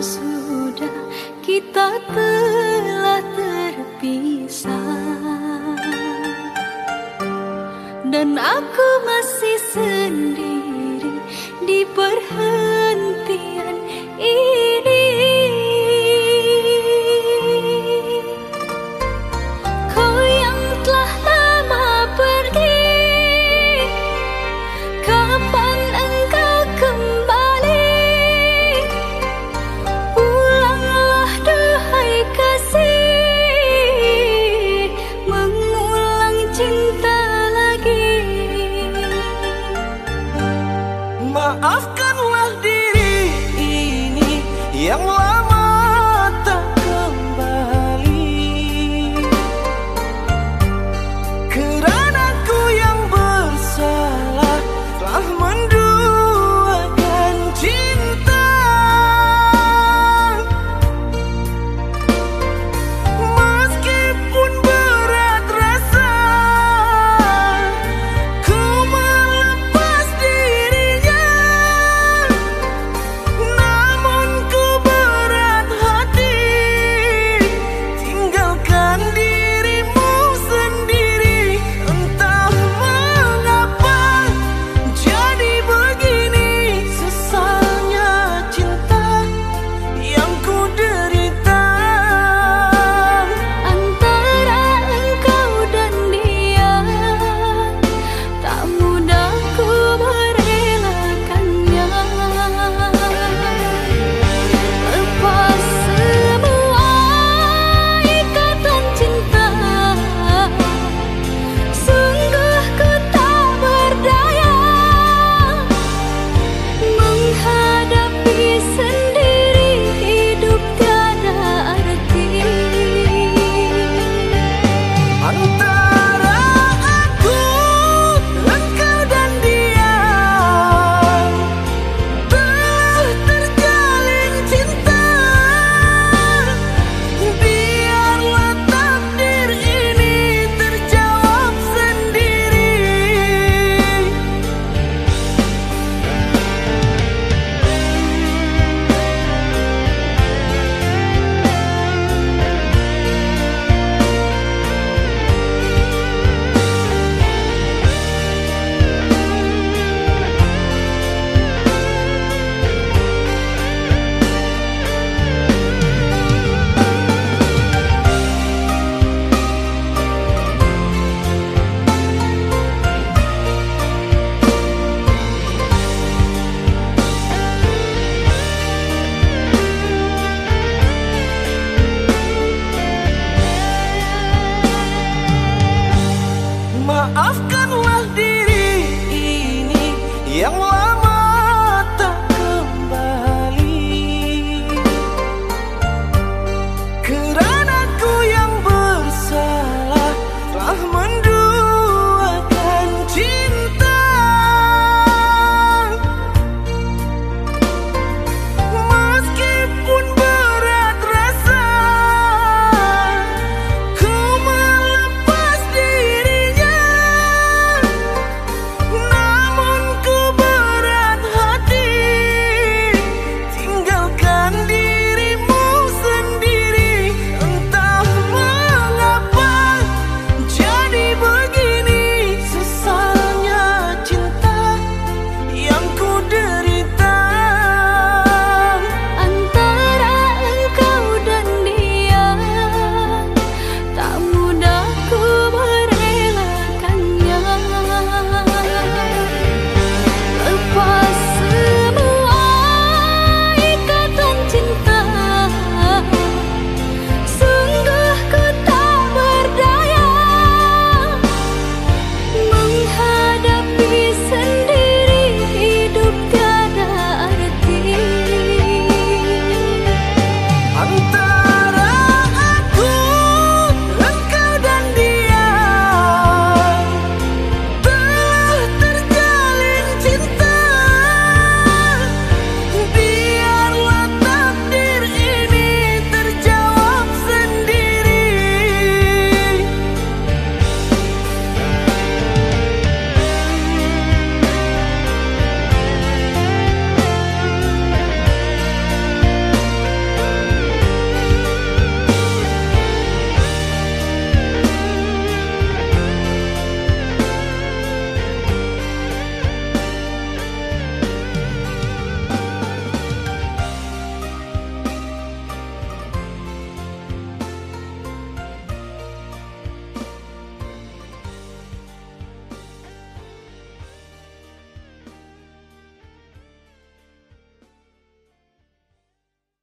sudah kita telah terpisah. Dan aku masih yang lama Maafkanlah diri ini yang